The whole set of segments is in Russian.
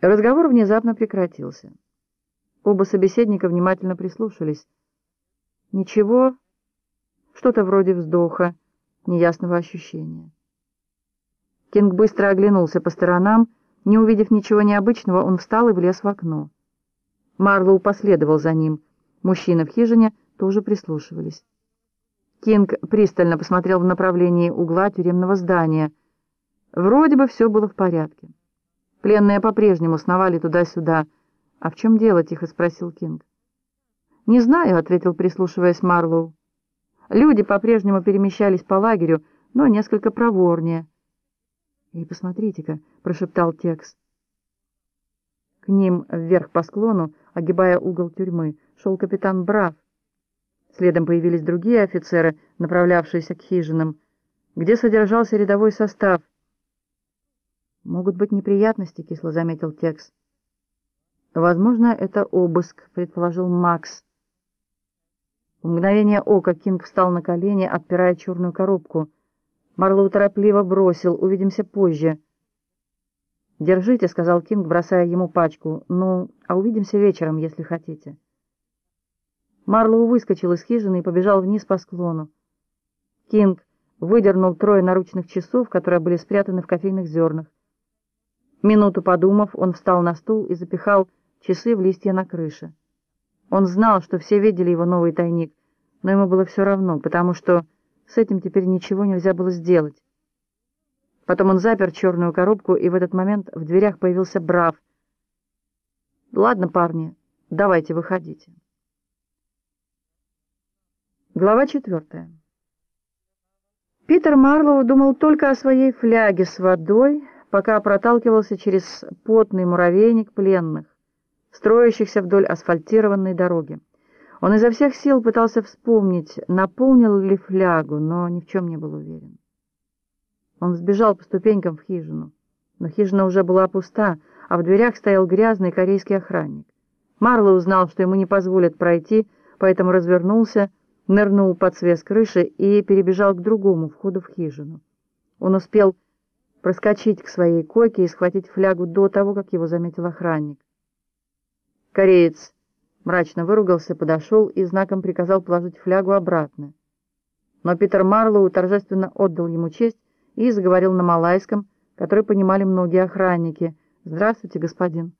Разговор внезапно прекратился. Оба собеседника внимательно прислушались. Ничего, что-то вроде вздоха, неясного ощущения. Кинг быстро оглянулся по сторонам. Не увидев ничего необычного, он встал и влез в окно. Марлоу последовал за ним. Мужчины в хижине тоже прислушивались. Кинг пристально посмотрел в направлении угла тюремного здания. Вроде бы все было в порядке. Пленные по-прежнему сновали туда-сюда. «А в чем дело?» — тихо спросил Кинг. «Не знаю», — ответил, прислушиваясь Марлоу. Люди по-прежнему перемещались по лагерю, но несколько проворнее. «И посмотрите-ка», — прошептал Текс. К ним вверх по склону, огибая угол тюрьмы, шел капитан Брав. Следом появились другие офицеры, направлявшиеся к хижинам, где содержался рядовой состав. «Могут быть неприятности», — кисло заметил Текс. «Возможно, это обыск», — предположил Макс. В мгновение ока Кинг встал на колени, отпирая черную коробку. Марлоу торопливо бросил. «Увидимся позже». «Держите», — сказал Кинг, бросая ему пачку. «Ну, а увидимся вечером, если хотите». Марлоу выскочил из хижины и побежал вниз по склону. Кинг выдернул трое наручных часов, которые были спрятаны в кофейных зернах. Минуту подумав, он встал на стул и запихал часы в листья на крыше. Он знал, что все видели его новый тайник, но ему было все равно, потому что с этим теперь ничего нельзя было сделать. Потом он запер черную коробку, и в этот момент в дверях появился Брав. «Ладно, парни, давайте выходите». Глава четвертая. Питер Марлоу думал только о своей фляге с водой, пока проталкивался через потный муравейник пленных строящихся вдоль асфальтированной дороги. Он изо всех сил пытался вспомнить, наполнил ли флягу, но ни в чем не был уверен. Он сбежал по ступенькам в хижину, но хижина уже была пуста, а в дверях стоял грязный корейский охранник. Марло узнал, что ему не позволят пройти, поэтому развернулся, нырнул под свес крыши и перебежал к другому входу в хижину. Он успел проскочить к своей койке и схватить флягу до того, как его заметил охранник. Кореец мрачно выругался, подошел и знаком приказал положить флягу обратно. Но Питер Марлоу торжественно отдал ему честь и заговорил на малайском, который понимали многие охранники. «Здравствуйте, господин.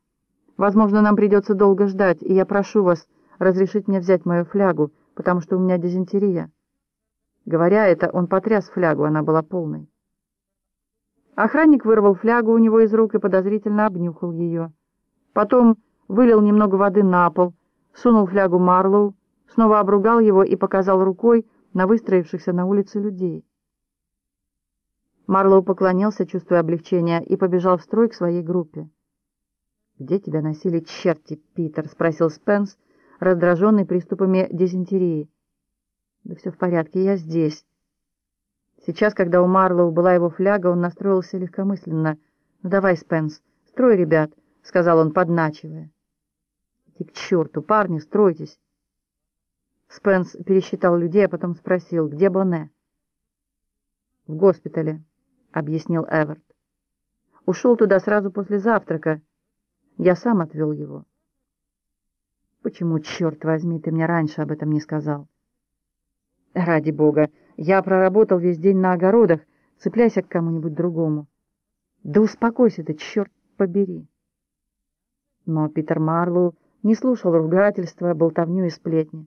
Возможно, нам придется долго ждать, и я прошу вас разрешить мне взять мою флягу, потому что у меня дизентерия». Говоря это, он потряс флягу, она была полной. Охранник вырвал флягу у него из рук и подозрительно обнюхал ее. Потом вылил немного воды на пол, сунул флягу Марлоу, снова обругал его и показал рукой на выстроившихся на улице людей. Марлоу поклонился, чувствуя облегчение, и побежал в строй к своей группе. «Где тебя носили черти, Питер?» — спросил Спенс, раздраженный приступами дизентерии. «Да все в порядке, я здесь». Сейчас, когда у Марлоу была его фляга, он настроился легкомысленно. «Ну давай, Спенс, строй ребят», — сказал он, подначивая. «И к черту, парни, стройтесь!» Спенс пересчитал людей, а потом спросил, где Боне? «В госпитале», — объяснил Эверт. «Ушел туда сразу после завтрака. Я сам отвел его». «Почему, черт возьми, ты мне раньше об этом не сказал?» «Ради бога, я проработал весь день на огородах, цепляйся к кому-нибудь другому». «Да успокойся ты, черт побери!» Но Питер Марлоу не слушал ругательства, болтовню и сплетни.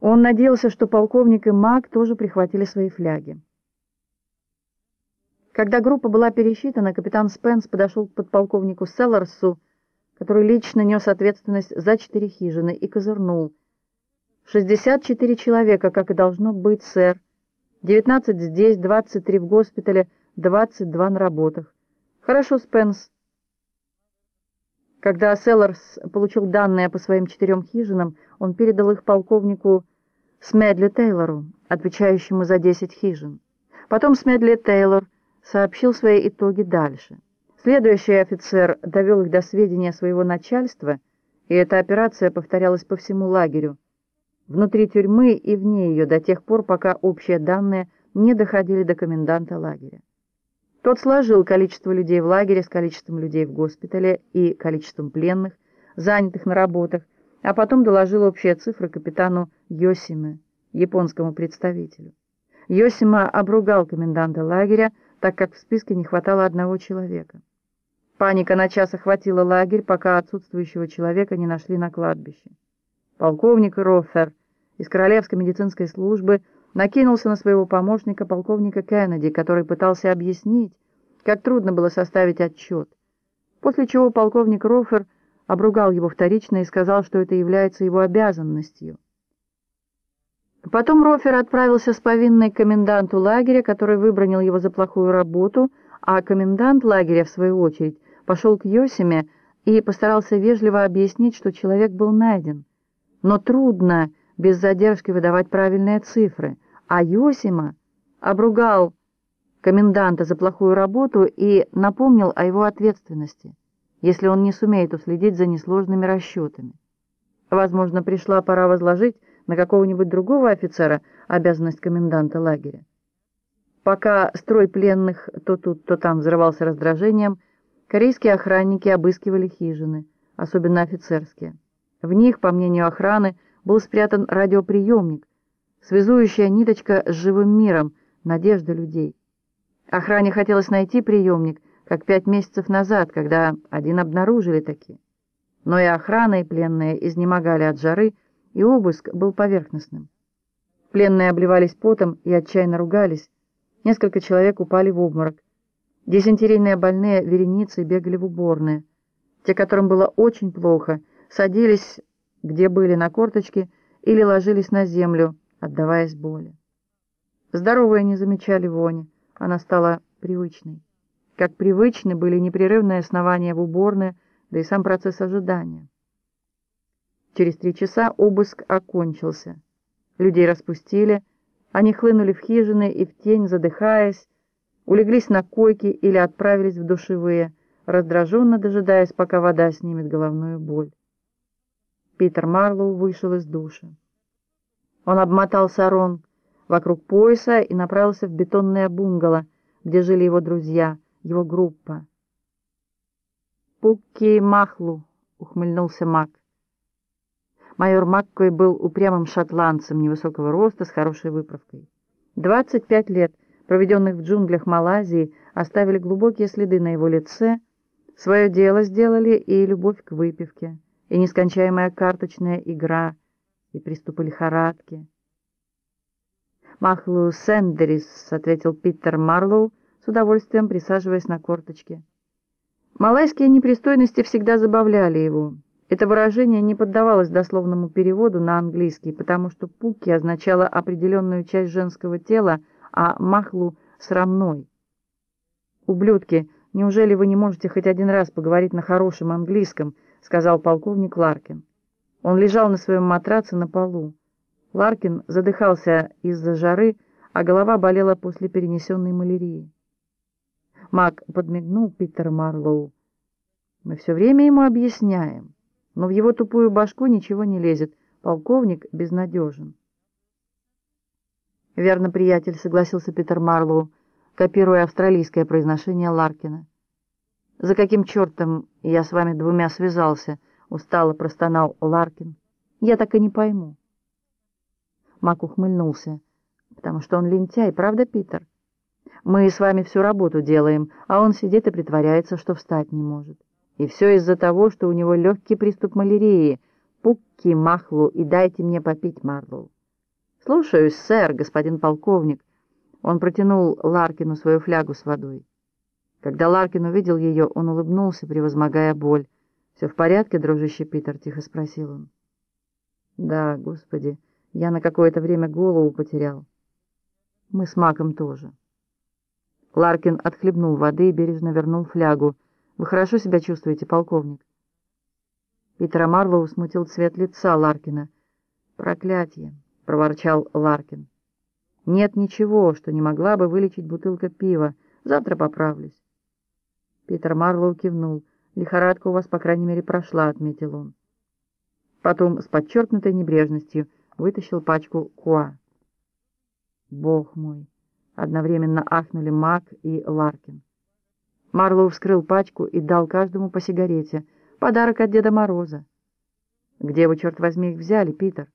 Он надеялся, что полковник и маг тоже прихватили свои фляги. Когда группа была пересчитана, капитан Спенс подошел к подполковнику Селларсу, который лично нес ответственность за четыре хижины, и козырнул. «Шестьдесят четыре человека, как и должно быть, сэр. Девятнадцать здесь, двадцать три в госпитале, двадцать два на работах. Хорошо, Спенс». Когда Селларс получил данные по своим четырем хижинам, он передал их полковнику Смедли Тейлору, отвечающему за десять хижин. Потом Смедли Тейлор сообщил свои итоги дальше. Следующий офицер довел их до сведения своего начальства, и эта операция повторялась по всему лагерю, внутри тюрьмы и вне ее до тех пор, пока общие данные не доходили до коменданта лагеря. Тот сложил количество людей в лагере с количеством людей в госпитале и количеством пленных, занятых на работах, а потом доложил общие цифры капитану Йосиме, японскому представителю. Йосима обругал коменданта лагеря, так как в списке не хватало одного человека. Паника на час охватила лагерь, пока отсутствующего человека не нашли на кладбище. Полковник Роффер из Королевской медицинской службы накинулся на своего помощника, полковника Кеннеди, который пытался объяснить, как трудно было составить отчет. После чего полковник Роффер обругал его вторично и сказал, что это является его обязанностью. Потом Рофер отправился с повинной к коменданту лагеря, который выбронил его за плохую работу, а комендант лагеря, в свою очередь, пошел к Йосиме и постарался вежливо объяснить, что человек был найден. Но трудно без задержки выдавать правильные цифры, а Йосима обругал коменданта за плохую работу и напомнил о его ответственности, если он не сумеет уследить за несложными расчетами. Возможно, пришла пора возложить на какого-нибудь другого офицера обязанность коменданта лагеря. Пока строй пленных то тут, то там взрывался раздражением, корейские охранники обыскивали хижины, особенно офицерские. В них, по мнению охраны, был спрятан радиоприемник, связующая ниточка с живым миром, надежда людей. Охране хотелось найти приемник, как пять месяцев назад, когда один обнаружили такие. Но и охрана, и пленные изнемогали от жары, и обыск был поверхностным. Пленные обливались потом и отчаянно ругались. Несколько человек упали в обморок. Дизентерийные больные вереницей бегали в уборные. Те, которым было очень плохо, садились, где были, на корточки или ложились на землю, отдаваясь боли. Здоровые не замечали вони, она стала привычной. Как привычны были непрерывные основания в уборной, да и сам процесс ожидания. Через три часа обыск окончился. Людей распустили, они хлынули в хижины и в тень, задыхаясь, улеглись на койки или отправились в душевые, раздраженно дожидаясь, пока вода снимет головную боль. Питер Марлоу вышел из душа. Он обмотал сарон вокруг пояса и направился в бетонное бунгало, где жили его друзья, его группа. «Пукки Махлу», — ухмыльнулся Мак. Майор Маккой был упрямым шотландцем невысокого роста с хорошей выправкой. 25 лет, проведенных в джунглях Малайзии, оставили глубокие следы на его лице, свое дело сделали и любовь к выпивке, и нескончаемая карточная игра, и приступы лихорадки. «Махлу Сэндерис», — ответил Питер Марлоу, с удовольствием присаживаясь на корточке. Малайские непристойности всегда забавляли его. Это выражение не поддавалось дословному переводу на английский, потому что пуки означало определенную часть женского тела, а махлу — срамной. «Ублюдки, неужели вы не можете хоть один раз поговорить на хорошем английском?» — сказал полковник Ларкин. Он лежал на своем матраце на полу. Ларкин задыхался из-за жары, а голова болела после перенесенной малярии. Мак подмигнул Питер Марлоу. «Мы все время ему объясняем». Но в его тупую башку ничего не лезет. Полковник безнадежен. «Верно, приятель», — согласился Питер Марлоу, копируя австралийское произношение Ларкина. «За каким чертом я с вами двумя связался?» — устало простонал Ларкин. «Я так и не пойму». Мак ухмыльнулся, потому что он лентяй, правда, Питер? Мы с вами всю работу делаем, а он сидит и притворяется, что встать не может. И все из-за того, что у него легкий приступ малярии. Пукки, Махлу и дайте мне попить, Марлоу. Слушаюсь, сэр, господин полковник. Он протянул Ларкину свою флягу с водой. Когда Ларкин увидел ее, он улыбнулся, превозмогая боль. «Все в порядке, дружище Питер?» — тихо спросил он. «Да, господи, я на какое-то время голову потерял. Мы с Маком тоже». Ларкин отхлебнул воды и бережно вернул флягу. Вы хорошо себя чувствуете, полковник?» Питера Марлоу смутил цвет лица Ларкина. «Проклятие!» — проворчал Ларкин. «Нет ничего, что не могла бы вылечить бутылка пива. Завтра поправлюсь». Питер Марлоу кивнул. «Лихорадка у вас, по крайней мере, прошла», — отметил он. Потом с подчеркнутой небрежностью вытащил пачку куа. «Бог мой!» — одновременно ахнули Мак и Ларкин. Марлоу вскрыл пачку и дал каждому по сигарете. Подарок от Деда Мороза. «Где вы, черт возьми, их взяли, Питер?»